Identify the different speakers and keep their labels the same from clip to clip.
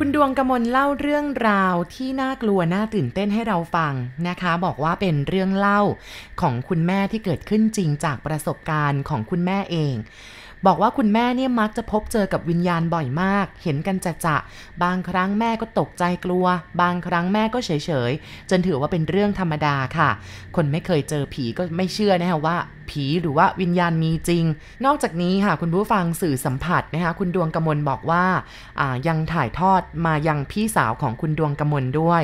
Speaker 1: คุณดวงกมลเล่าเรื่องราวที่น่ากลัวน่าตื่นเต้นให้เราฟังนะคะ บอกว่าเป็นเรื่องเล่าของคุณแม่ที่เกิดขึ้นจริงจากประสบการณ์ของคุณแม่เอง บอกว่าคุณแม่เนี่ยมักจะพบเจอกับวิญญาณบ่อยมาก เห็นกันจะจะบางครั้งแม่ก็ตกใจกลัว บางครั้งแม่ก็เฉยๆจนถือว่าเป็นเรื่องธรรมดาค่ะ คนไม่เคยเจอผีก็ไม่เชื่อนะคะว่าผีหรือว่าวิญญาณมีจริง นอกจากนี้ค่ะคุณผู้ฟังสื่อสัมผัสนะคะคุณดวงกมลบอกว่ายังถ่ายทอดมายังพี่สาวของคุณดวงกมลด้วย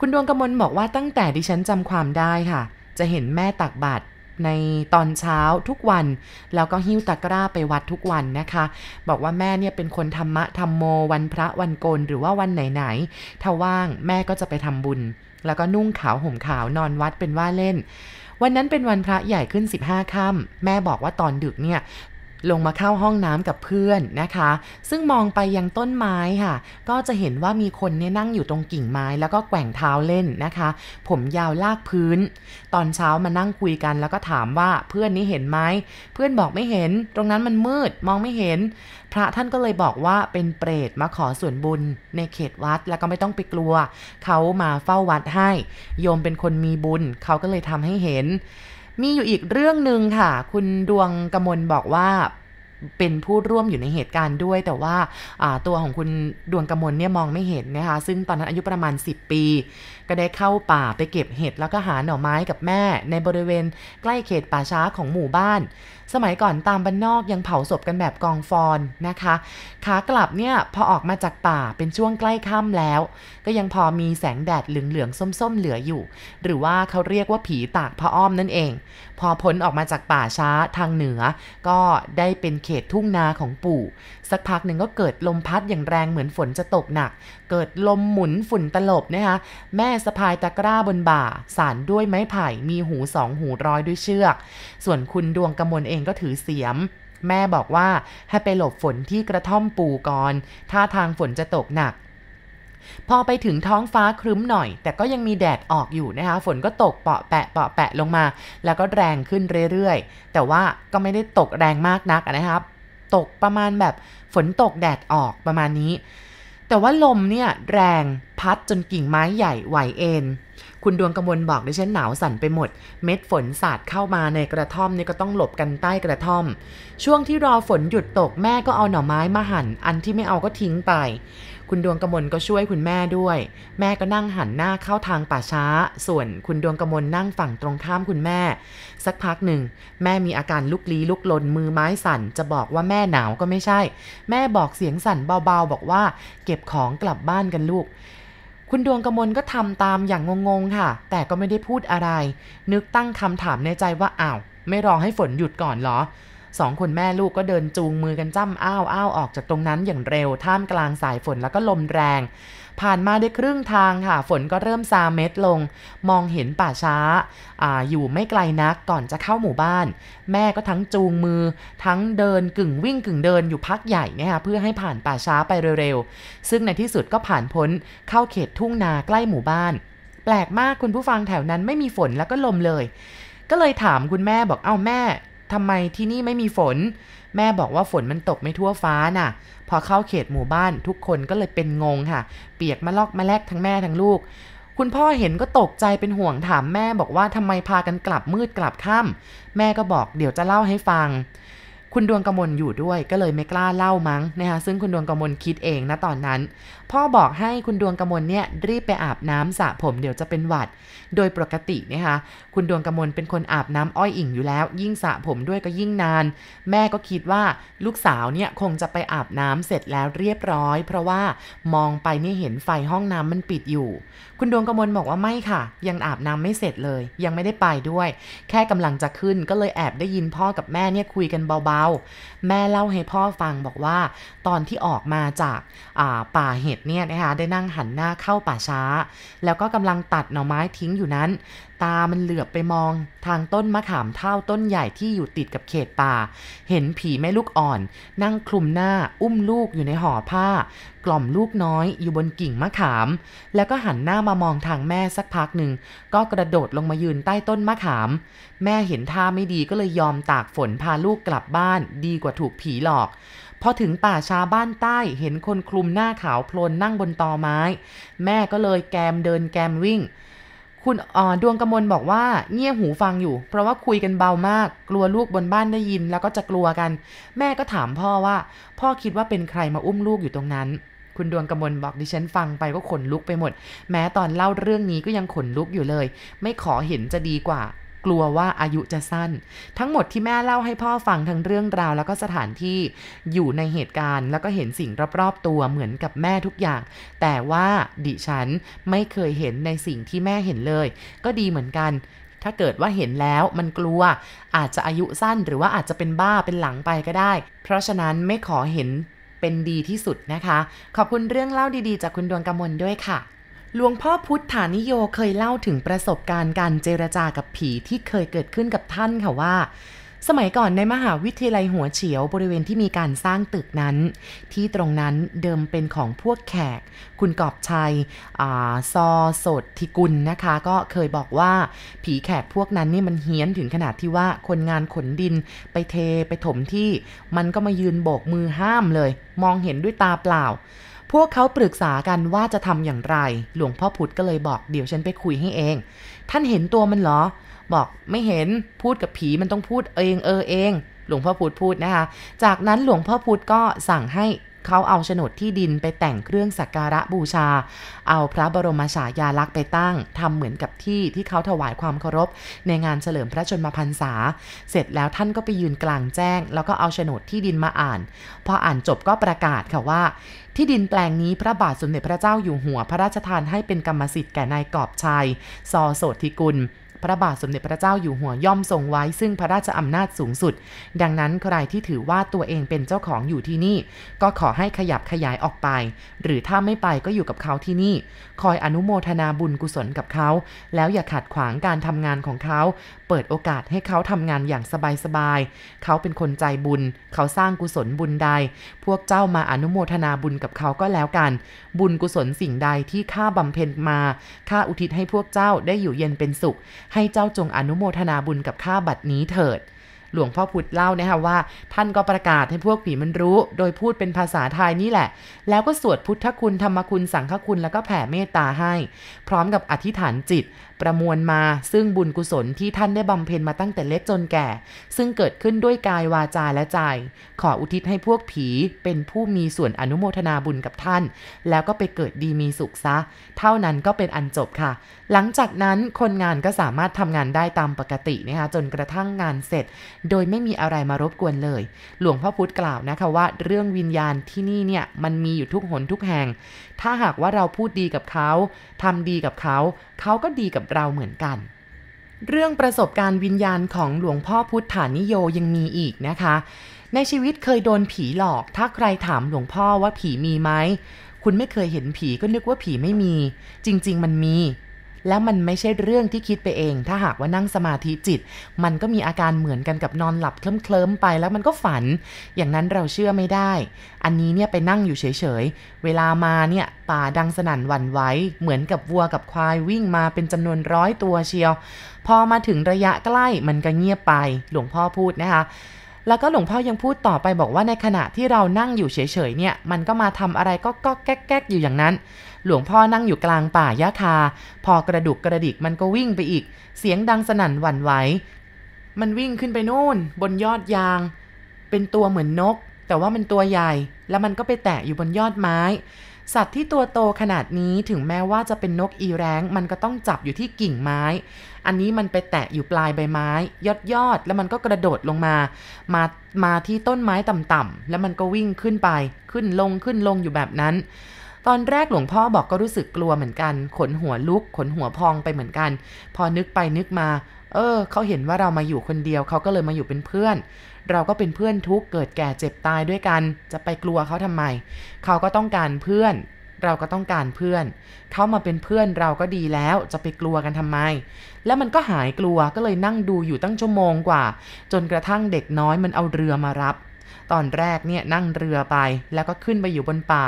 Speaker 1: คุณดวงกมลบอกว่าตั้งแต่ดิฉันจำความได้ค่ะ จะเห็นแม่ตักบาตร ในตอนเช้าทุกวัน แล้วก็หิ้วตะกร้าไปวัดทุกวันนะคะ บอกว่าแม่เนี่ยเป็นคนธรรมะธรรมโม วันพระวันโกนหรือว่าวันไหนๆถ้าว่างแม่ก็จะไปทำบุญ แล้วก็นุ่งขาวห่มขาวนอนวัดเป็นว่าเล่นวันนั้นเป็นวันพระใหญ่ขึ้น 15ค่ำแม่บอกว่าตอนดึกเนี่ย ลงมาเข้าห้องน้ำกับเพื่อนนะคะ ซึ่งมองไปยังต้นไม้ค่ะ ก็จะเห็นว่ามีคนเนี่ยนั่งอยู่ตรงกิ่งไม้แล้วก็แกว่งเท้าเล่นนะคะ ผมยาวลากพื้น ตอนเช้ามานั่งคุยกันแล้วก็ถามว่าเพื่อนนี้เห็นไหมเพื่อนบอกไม่เห็น ตรงนั้นมันมืดมองไม่เห็น พระท่านก็เลยบอกว่าเป็นเปรตมาขอส่วนบุญในเขตวัดแล้วก็ไม่ต้องไปกลัว เขามาเฝ้าวัดให้ โยมเป็นคนมีบุญ เขาก็เลยทำให้เห็น มีอยู่อีกเรื่องหนึ่งค่ะ คุณดวงกมลบอกว่าเป็นผู้ร่วมอยู่ในเหตุการณ์ด้วย แต่ว่าตัวของคุณดวงกมลเนี่ยมองไม่เห็นนะคะซึ่งตอนนั้นอายุประมาณ 10 ปีก็ได้เข้าป่าไปเก็บเห็ดแล้วก็หาหน่อไม้กับแม่ ในบริเวณใกล้เขตป่าช้าของหมู่บ้าน สมัยก่อนตามบ้านนอกยังเผาศพกันแบบกองฟอนนะคะ ขากลับเนี่ยพอออกมาจากป่าเป็นช่วงใกล้ค่ำแล้ว ก็ยังพอมีแสงแดดเหลืองๆส้มๆเหลืออยู่ หรือว่าเขาเรียกว่าผีตากพระอ้อมนั่นเอง พอพ้นออกมาจากป่าช้าทางเหนือ ก็ได้เป็นเขตทุ่งนาของปู่ สักพักหนึ่งก็เกิดลมพัดอย่างแรงเหมือนฝนจะตกหนัก เกิดลมหมุนฝุ่นตลบนะคะแม่สะพายตะกร้าบนบ่า สารด้วยไม้ไผ่มีหูสองหูร้อยด้วยเชือก ส่วนคุณดวงกมลเองก็ถือเสียม แม่บอกว่าให้ไปหลบฝนที่กระท่อมปูก่อนท่าทางฝนจะตกหนักพอไปถึงท้องฟ้าครึ้มหน่อย แต่ก็ยังมีแดดออกอยู่นะคะ ฝนก็ตกเปาะแปะเปาะแปะลงมา แล้วก็แรงขึ้นเรื่อยๆ แต่ว่าก็ไม่ได้ตกแรงมากนักนะครับ ตกประมาณแบบฝนตกแดดออกประมาณนี้ แต่ว่าลมเนี่ยแรงพัดจนกิ่งไม้ใหญ่ไหวเอ็น คุณดวงกมลบอกดิฉันหนาวสั่นไปหมด เม็ดฝนสาดเข้ามาในกระท่อมนี่ก็ต้องหลบกันใต้กระท่อม ช่วงที่รอฝนหยุดตกแม่ก็เอาหน่อไม้มาหั่น อันที่ไม่เอาก็ทิ้งไป คุณดวงกมลก็ช่วยคุณแม่ด้วย แม่ก็นั่งหันหน้าเข้าทางป่าช้า ส่วนคุณดวงกมลนั่งฝั่งตรงข้ามคุณแม่ สักพักหนึ่งแม่มีอาการลุกลี้ลุกลนมือไม้สั่น จะบอกว่าแม่หนาวก็ไม่ใช่ แม่บอกเสียงสั่นเบาๆ บอกว่า เก็บของกลับบ้านกันลูก คุณดวงกมลก็ทำตามอย่างงงๆค่ะ แต่ก็ไม่ได้พูดอะไร นึกตั้งคำถามในใจว่าอ้าวไม่รอให้ฝนหยุดก่อนเหรอสองคนแม่ลูกก็เดินจูงมือกันจ้ำอ้าวอ้าวออกจากตรงนั้นอย่างเร็วท่ามกลางสายฝนแล้วก็ลมแรง ผ่านมาได้ครึ่งทางค่ะ ฝนก็เริ่มซาเม็ดลง มองเห็นป่าช้าออยู่ไม่ไกลนักก่อนจะเข้าหมู่บ้าน แม่ก็ทั้งจูงมือ ทั้งเดินกึ่งวิ่งกึ่งเดินอยู่พักใหญ่นะคะเพื่อให้ผ่านป่าช้าไปเร็วๆ ซึ่งในที่สุดก็ผ่านพ้นเข้าเขตทุ่งนาใกล้หมู่บ้าน แปลกมากคุณผู้ฟังแถวนั้นไม่มีฝนแล้วก็ลมเลย ก็เลยถามคุณแม่บอกเอ้าแม่ ทำไมที่นี่ไม่มีฝน แม่บอกว่าฝนมันตกไม่ทั่วฟ้าน่ะ พอเข้าเขตหมู่บ้านทุกคนก็เลยเป็นงงค่ะ เปียกมาลอกมาแลกทั้งแม่ทั้งลูก คุณพ่อเห็นก็ตกใจเป็นห่วงถามแม่บอกว่าทำไมพากันกลับมืดกลับค่ำแม่ก็บอกเดี๋ยวจะเล่าให้ฟัง คุณดวงกมลอยู่ด้วยก็เลยไม่กล้าเล่ามั้งนะคะซึ่งคุณดวงกมลคิดเองนะตอนนั้น พ่อบอกให้คุณดวงกมลเนี่ยรีบไปอาบน้ำสระผมเดี๋ยวจะเป็นหวัด โดยปกตินะคะคุณดวงกมลเป็นคนอาบน้ำอ้อยอิ่งอยู่แล้ว ยิ่งสระผมด้วยก็ยิ่งนาน แม่ก็คิดว่าลูกสาวเนี่ยคงจะไปอาบน้ำเสร็จแล้วเรียบร้อย เพราะว่ามองไปนี่เห็นไฟห้องน้ำมันปิดอยู่ คุณดวงกมลบอกว่าไม่ค่ะ ยังอาบน้ำไม่เสร็จเลย ยังไม่ได้ไปด้วย แค่กำลังจะขึ้นก็เลยแอบได้ยินพ่อกับแม่เนี่ยคุยกันเบาาแม่เล่าให้พ่อฟังบอกว่า ตอนที่ออกมาจากาป่าเห็ดเนี่ยนะคะได้นั่งหันหน้าเข้าป่าช้า แล้วก็กำลังตัดหน่อไม้ทิ้งอยู่นั้น ตามันเหลือบไปมอง ทางต้นมะขามเท่าต้นใหญ่ที่อยู่ติดกับเขตป่า เห็นผีแม่ลูกอ่อน นั่งคลุมหน้าอุ้มลูกอยู่ในห่อผ้า กล่อมลูกน้อยอยู่บนกิ่งมะขาม แล้วก็หันหน้ามามองทางแม่สักพักหนึ่ง ก็กระโดดลงมายืนใต้ต้นมะขาม แม่เห็นท่าไม่ดีก็เลยยอมตากฝนพาลูกกลับบ้าน ดีกว่าถูกผีหลอกพพอถึงป่าชาบ้านใต้เห็นคนคลุมหน้าขาวโพลนนั่งบนตอไม้ แม่ก็เลยแกมเดินแกมวิ่ง คุณดวงกมลบอกว่าเงี่ยหูฟังอยู่ เพราะว่าคุยกันเบามาก กลัวลูกบนบ้านได้ยินแล้วก็จะกลัวกัน แม่ก็ถามพ่อว่า พ่อคิดว่าเป็นใครมาอุ้มลูกอยู่ตรงนั้น คุณดวงกมลบอกดิฉันฟังไปก็ขนลุกไปหมด แม้ตอนเล่าเรื่องนี้ก็ยังขนลุกอยู่เลย ไม่ขอเห็นจะดีกว่า กลัวว่าอายุจะสั้น ทั้งหมดที่แม่เล่าให้พ่อฟังทั้งเรื่องราว แล้วก็สถานที่อยู่ในเหตุการณ์ แล้วก็เห็นสิ่งรอบๆตัวเหมือนกับแม่ทุกอย่าง แต่ว่าดิฉันไม่เคยเห็นในสิ่งที่แม่เห็นเลย ก็ดีเหมือนกันถ้าเกิดว่าเห็นแล้วมันกลัว อาจจะอายุสั้นหรือว่าอาจจะเป็นบ้าเป็นหลังไปก็ได้ เพราะฉะนั้นไม่ขอเห็นเป็นดีที่สุดนะคะ ขอบคุณเรื่องเล่าดีๆ จากคุณดวงกำมลด้วยค่ะ หลวงพ่อพุทธานิโยเคยเล่าถึงประสบการณ์การเจรจากับผีที่เคยเกิดขึ้นกับท่านค่ะว่า สมัยก่อนในมหาวิทยาลัยหัวเฉียวบริเวณที่มีการสร้างตึกนั้น ที่ตรงนั้นเดิมเป็นของพวกแขก คุณกอบชัยอซอสดทิกุลนะคะ ก็เคยบอกว่าผีแขกพวกนั้นนี่มันเฮี้ยนถึงขนาดที่ว่าคนงานขนดินไปเทไปถมที่ มันก็มายืนโบกมือห้ามเลย มองเห็นด้วยตาเปล่า พวกเขาปรึกษากันว่าจะทำอย่างไร หลวงพ่อพุธก็เลยบอกเดี๋ยวฉันไปคุยให้เอง ท่านเห็นตัวมันเหรอ บอกไม่เห็นพูดกับผีมันต้องพูดเองเออเอง หลวงพ่อพุธพูดนะคะ จากนั้นหลวงพ่อพุธก็สั่งให้ เขาเอาโฉนดที่ดินไปแต่งเครื่องสักการะบูชา เอาพระบรมฉายาลักษณ์ไปตั้งทำเหมือนกับที่ที่เขาถวายความเคารพ ในงานเฉลิมพระชนมพรรษา เสร็จแล้วท่านก็ไปยืนกลางแจ้ง แล้วก็เอาโฉนดที่ดินมาอ่าน พออ่านจบก็ประกาศค่ะว่า ที่ดินแปลงนี้พระบาทสมเด็จพระเจ้าอยู่หัว พระราชทานให้เป็นกรรมสิทธิ์แก่นายกอบชัย ซอโสธิกุล พระบาทสมเด็จพระเจ้าอยู่หัวย่อมทรงไว้ซึ่งพระราชอำนาจสูงสุด ดังนั้นใครที่ถือว่าตัวเองเป็นเจ้าของอยู่ที่นี่ ก็ขอให้ขยับขยายออกไป หรือถ้าไม่ไปก็อยู่กับเขาที่นี่ คอยอนุโมทนาบุญกุศลกับเขา แล้วอย่าขัดขวางการทำงานของเขา เปิดโอกาสให้เขาทำงานอย่างสบายๆเขาเป็นคนใจบุญ เขาสร้างกุศลบุญใด พวกเจ้ามาอนุโมทนาบุญกับเขาก็แล้วกัน บุญกุศลสิ่งใดที่ข้าบำเพ็ญมาข้าอุทิศให้พวกเจ้าได้อยู่เย็นเป็นสุขให้เจ้าจงอนุโมทนาบุญกับข้าบัดนี้เถิด หลวงพ่อพุธเล่านะคะว่า ท่านก็ประกาศให้พวกผีมันรู้ โดยพูดเป็นภาษาไทยนี่แหละ แล้วก็สวดพุทธคุณธรรมคุณสังฆคุณแล้วก็แผ่เมตตาให้ พร้อมกับอธิษฐานจิต ประมวลมาซึ่งบุญกุศลที่ท่านได้บำเพ็ญมาตั้งแต่เล็กจนแก่ ซึ่งเกิดขึ้นด้วยกายวาจาและใจ ขออุทิศให้พวกผีเป็นผู้มีส่วนอนุโมทนาบุญกับท่าน แล้วก็ไปเกิดดีมีสุขซะ เท่านั้นก็เป็นอันจบค่ะ หลังจากนั้นคนงานก็สามารถทำงานได้ตามปกตินะคะจนกระทั่งงานเสร็จ โดยไม่มีอะไรมารบกวนเลย หลวงพ่อพุธกล่าวนะคะว่า เรื่องวิญญาณที่นี่เนี่ยมันมีอยู่ทุกหนทุกแห่ง ถ้าหากว่าเราพูดดีกับเขาทำดีกับเขา เขาก็ดีกับเราเหมือนกัน เรื่องประสบการณ์วิญญาณของหลวงพ่อพุทธานิโยยังมีอีกนะคะ ในชีวิตเคยโดนผีหลอก ถ้าใครถามหลวงพ่อว่าผีมีไหม คุณไม่เคยเห็นผีก็นึกว่าผีไม่มี จริง ๆ มันมี แล้วมันไม่ใช่เรื่องที่คิดไปเอง ถ้าหากว่านั่งสมาธิจิต มันก็มีอาการเหมือนกันกับนอนหลับเคลิ้มๆไป แล้วมันก็ฝัน อย่างนั้นเราเชื่อไม่ได้ อันนี้เนี่ยไปนั่งอยู่เฉยๆ เวลามาเนี่ยป่าดังสนั่นหวั่นไหวเหมือนกับวัวกับควายวิ่งมาเป็นจำนวนร้อยตัวเชียว พอมาถึงระยะใกล้มันก็เงียบไป หลวงพ่อพูดนะคะ แล้วก็หลวงพ่อยังพูดต่อไปบอกว่าในขณะที่เรานั่งอยู่เฉยๆเนี่ย มันก็มาทำอะไรก็ก็แก๊กๆอยู่อย่างนั้น หลวงพ่อนั่งอยู่กลางป่ายะคา พอกระดุกกระดิกมันก็วิ่งไปอีก เสียงดังสนั่นหวั่นไหวมันวิ่งขึ้นไปโน่น บนยอดยาง เป็นตัวเหมือนนก แต่ว่ามันตัวใหญ่ แล้วมันก็ไปแตะอยู่บนยอดไม้ สัตว์ที่ตัวโตขนาดนี้ถึงแม้ว่าจะเป็นนกอีแรงมันก็ต้องจับอยู่ที่กิ่งไม้ อันนี้มันไปแตะอยู่ปลายใบไม้ ยอดยอดแล้วมันก็กระโดดลงมา มามาที่ต้นไม้ต่ำๆแล้วมันก็วิ่งขึ้นไปขึ้นลงขึ้นลงอยู่แบบนั้น ตอนแรกหลวงพ่อบอกก็รู้สึกกลัวเหมือนกัน ขนหัวลุก ขนหัวพองไปเหมือนกัน พอนึกไปนึกมา เออเขาเห็นว่าเรามาอยู่คนเดียวเขาก็เลยมาอยู่เป็นเพื่อน เราก็เป็นเพื่อนทุกเกิดแก่เจ็บตายด้วยกัน จะไปกลัวเขาทำไม เขาก็ต้องการเพื่อน เราก็ต้องการเพื่อน เขามาเป็นเพื่อนเราก็ดีแล้วจะไปกลัวกันทำไม แล้วมันก็หายกลัวก็เลยนั่งดูอยู่ตั้งชั่วโมงกว่า จนกระทั่งเด็กน้อยมันเอาเรือมารับ ตอนแรกเนี่ยนั่งเรือไปแล้วก็ขึ้นไปอยู่บนป่า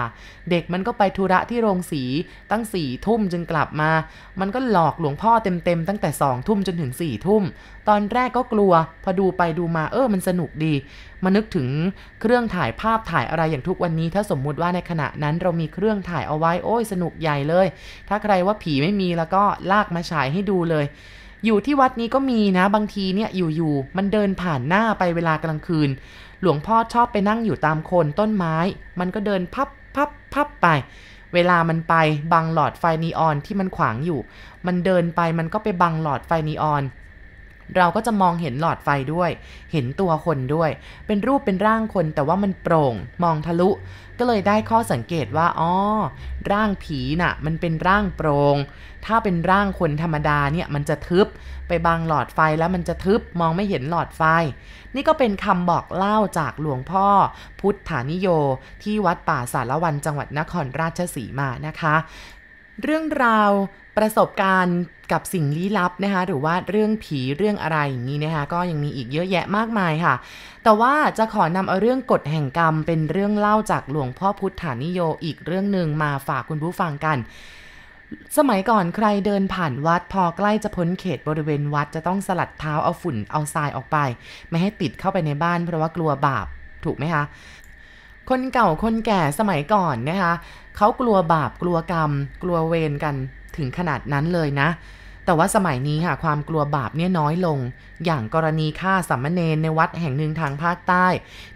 Speaker 1: เด็กมันก็ไปธุระที่โรงสีตั้งสี่ทุ่มจึงกลับมา มันก็หลอกหลวงพ่อเต็มๆตั้งแต่สองทุ่มจนถึงสี่ทุ่ม ตอนแรกก็กลัว พอดูไปดูมาเออมันสนุกดีมานึกถึงเครื่องถ่ายภาพถ่ายอะไรอย่างทุกวันนี้ ถ้าสมมุติว่าในขณะนั้นเรามีเครื่องถ่ายเอาไว้โอ้ยสนุกใหญ่เลย ถ้าใครว่าผีไม่มีแล้วก็ลากมาฉายให้ดูเลยอยู่ที่วัดนี้ก็มีนะบางทีเนี่ยอยู่ๆมันเดินผ่านหน้าไปเวลากลางคืน หลวงพ่อชอบไปนั่งอยู่ตามโคนต้นไม้ มันก็เดินพับพับพับไป เวลามันไปบังหลอดไฟนีออนที่มันขวางอยู่ มันเดินไปมันก็ไปบังหลอดไฟนีออน เราก็จะมองเห็นหลอดไฟด้วย เห็นตัวคนด้วย เป็นรูปเป็นร่างคนแต่ว่ามันโปร่ง มองทะลุ ก็เลยได้ข้อสังเกตว่า อ๋อ ร่างผีน่ะ มันเป็นร่างโปร่ง ถ้าเป็นร่างคนธรรมดาเนี่ย มันจะทึบ ไปบังหลอดไฟแล้วมันจะทึบ มองไม่เห็นหลอดไฟ นี่ก็เป็นคำบอกเล่าจากหลวงพ่อ พุทธานิโย ที่วัดป่าสารวันจังหวัดนครราชสีมานะคะ เรื่องราวประสบการณ์กับสิ่งลี้ลับนะคะ หรือว่าเรื่องผีเรื่องอะไรอย่างนี้นะคะ ก็ยังมีอีกเยอะแยะมากมายค่ะ แต่ว่าจะขอนำเอาเรื่องกฎแห่งกรรม เป็นเรื่องเล่าจากหลวงพ่อพุทธานิโยอีกเรื่องหนึ่งมาฝากคุณผู้ฟังกัน สมัยก่อนใครเดินผ่านวัดพอใกล้จะพ้นเขตบริเวณวัดจะต้องสลัดเท้าเอาฝุ่นเอาทรายออกไป ไม่ให้ติดเข้าไปในบ้านเพราะว่ากลัวบาปถูกไหมคะ คนเก่าคนแก่สมัยก่อนนะคะเขากลัวบาปกลัวกรรม กลัวเวรกันถึงขนาดนั้นเลยนะ แต่ว่าสมัยนี้ค่ะความกลัวบาปเนี่ยน้อยลง อย่างกรณีฆ่าสัมมเนนในวัดแห่งหนึ่งทางภาคใต้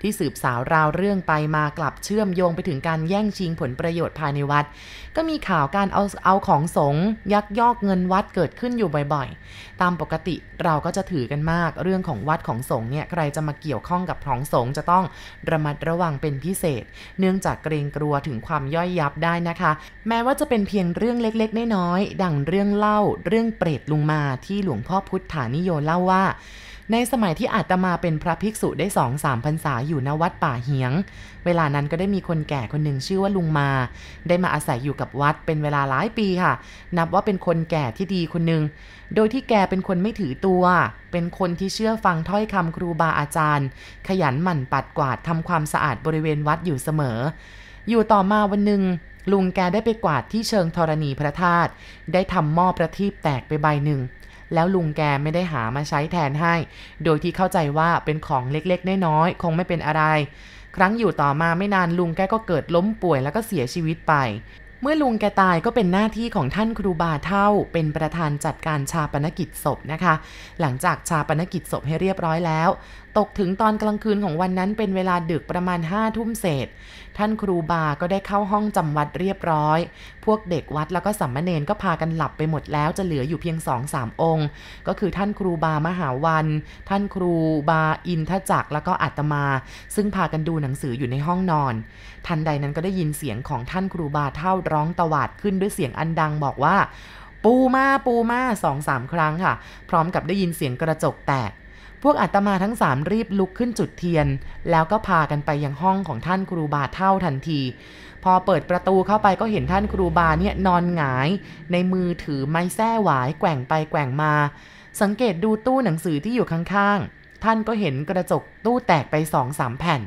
Speaker 1: ที่สืบสาวราวเรื่องไปมากลับเชื่อมโยงไปถึงการแย่งชิงผลประโยชน์ภายในวัด ก็มีข่าวการเอาเอาของสงยักยอกเงินวัดเกิดขึ้นอยู่บ่อยๆ ตามปกติเราก็จะถือกันมากเรื่องของวัดของสงเนี่ยใครจะมาเกี่ยวข้องกับของสงจะต้องระมัดระวังเป็นพิเศษ เนื่องจากเกรงกลัวถึงความย่อยยับได้นะคะ แม้ว่าจะเป็นเพียงเรื่องเล็กๆน้อยๆดังเรื่องเล่าเรื่องเปรตลุงมาที่หลวงพ่อพุทธานิโยเล่าว่า ในสมัยที่อาตมาเป็นพระภิกษุได้สองสามพรรษาอยู่ณวัดป่าเหียง เวลานั้นก็ได้มีคนแก่คนหนึ่งชื่อว่าลุงมา ได้มาอาศัยอยู่กับวัดเป็นเวลาหลายปีค่ะ นับว่าเป็นคนแก่ที่ดีคนหนึ่งโดยที่แกเป็นคนไม่ถือตัว เป็นคนที่เชื่อฟังถ้อยคำครูบาอาจารย์ ขยันหมั่นปัดกวาดทำความสะอาดบริเวณวัดอยู่เสมอ อยู่ต่อมาวันหนึ่งลุงแกได้ไปกวาดที่เชิงธรณีพระธาตุได้ทำหม้อประทีปแตกไปใบหนึ่ง แล้วลุงแกไม่ได้หามาใช้แทนให้ โดยที่เข้าใจว่าเป็นของเล็กๆน้อยๆคงไม่เป็นอะไร ครั้งอยู่ต่อมาไม่นานลุงแกก็เกิดล้มป่วยแล้วก็เสียชีวิตไป เมื่อลุงแกตายก็เป็นหน้าที่ของท่านครูบาเท่า เป็นประธานจัดการชาปนกิจศพนะคะ หลังจากชาปนกิจศพให้เรียบร้อยแล้วตกถึงตอนกลางคืนของวันนั้นเป็นเวลาดึกประมาณห้าทุ่มเศษ ท่านครูบาก็ได้เข้าห้องจำวัดเรียบร้อย พวกเด็กวัดแล้วก็สัมมเนนก็พากันหลับไปหมดแล้วจะเหลืออยู่เพียงสองสามองค์ ก็คือท่านครูบามหาวัน ท่านครูบาอินทจักแล้วก็อัตมา ซึ่งพากันดูหนังสืออยู่ในห้องนอน ทันใดนั้นก็ได้ยินเสียงของท่านครูบาเท่าร้องตวาดขึ้นด้วยเสียงอันดังบอกว่า ปูมาปูมาสองสามครั้งค่ะ พร้อมกับได้ยินเสียงกระจกแตก พวกอาตมาทั้งสามรีบลุกขึ้นจุดเทียน แล้วก็พากันไปยังห้องของท่านครูบาเท่าทันที พอเปิดประตูเข้าไปก็เห็นท่านครูบาเนี่ยนอนหงาย ในมือถือไม้แส้หวายแกว่งไปแกว่งมา สังเกตดูตู้หนังสือที่อยู่ข้าง ท่านก็เห็นกระจกตู้แตกไปสองสามแผ่น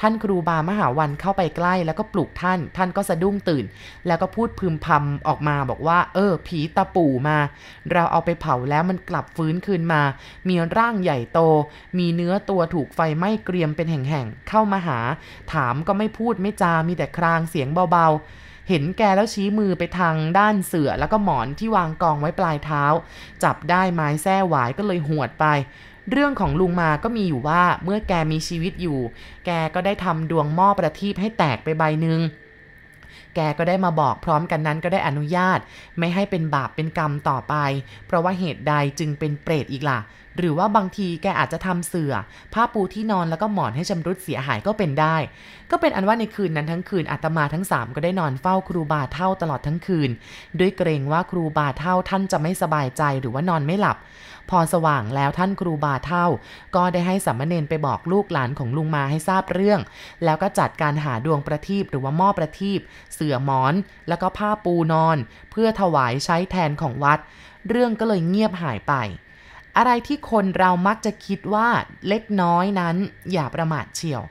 Speaker 1: ท่านครูบามหาวันเข้าไปใกล้แล้วก็ปลุกท่าน ท่านก็สะดุ้งตื่น แล้วก็พูดพึมพำออกมาบอกว่า เออ ผีตาปู่มา เราเอาไปเผาแล้วมันกลับฟื้นคืนมา มีร่างใหญ่โต มีเนื้อตัวถูกไฟไหม้เกรียมเป็นแห่งๆ เข้ามาหา ถามก็ไม่พูดไม่จา มีแต่ครางเสียงเบาเห็นแกแล้วชี้มือไปทางด้านเสือแล้วก็หมอนที่วางกองไว้ปลายเท้า จับได้ไม้แส้หวายก็เลยหวดไป เรื่องของลุงมาก็มีอยู่ว่าเมื่อแกมีชีวิตอยู่ แกก็ได้ทำดวงหม้อประทีปให้แตกไปใบหนึ่งแกก็ได้มาบอกพร้อมกันนั้นก็ได้อนุญาต ไม่ให้เป็นบาปเป็นกรรมต่อไป เพราะว่าเหตุใดจึงเป็นเปรตอีกล่ะหรือว่าบางทีแกอาจจะทำเสือ่อ ผ้าปูที่นอนแล้วก็หมอนให้ชำรุดเสียหายก็เป็นได้ ก็เป็นอันว่าในคืนนั้นทั้งคืนอาตมาทั้งสามก็ได้นอนเฝ้าครูบาเท่าตลอดทั้งคืน ด้วยเกรงว่าครูบาเท่าท่านจะไม่สบายใจหรือว่านอนไม่หลับ พอสว่างแล้วท่านครูบาเท่า ก็ได้ให้สัมมเนนไปบอกลูกหลานของลุงมาให้ทราบเรื่อง แล้วก็จัดการหาดวงประทีปหรือว่าหม้อประทีปเสื่อมอน แล้วก็ผ้าปูนอน เพื่อถวายใช้แทนของวัด เรื่องก็เลยเงียบหายไป อะไรที่คนเรามักจะคิดว่าเล็กน้อยนั้นอย่าประมาทเฉียว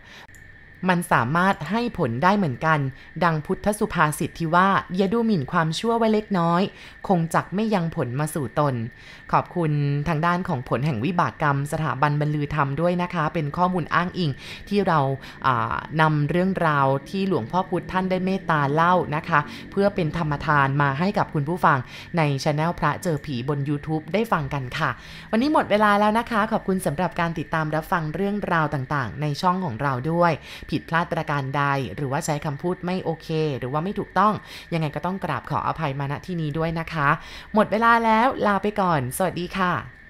Speaker 1: มันสามารถให้ผลได้เหมือนกัน ดังพุทธสุภาษิตที่ว่าอย่าดูหมิ่นความชั่วไว้เล็กน้อย คงจักไม่ยังผลมาสู่ตน ขอบคุณทางด้านของผลแห่งวิบากกรรม สถาบันบรรลือธรรมด้วยนะคะ เป็นข้อมูลอ้างอิงที่เรานำเรื่องราวที่หลวงพ่อพุทธท่านได้เมตตาเล่านะคะ เพื่อเป็นธรรมทานมาให้กับคุณผู้ฟังในช anel พระเจอผีบน YouTube ได้ฟังกันค่ะ วันนี้หมดเวลาแล้วนะคะ ขอบคุณสำหรับการติดตามรับฟังเรื่องราวต่างๆ ในช่องของเราด้วยผิดพลาดประการใด หรือว่าใช้คำพูดไม่โอเค หรือว่าไม่ถูกต้อง ยังไงก็ต้องกราบขออภัยมาณที่นี้ด้วยนะคะ หมดเวลาแล้วลาไปก่อน สวัสดีค่ะ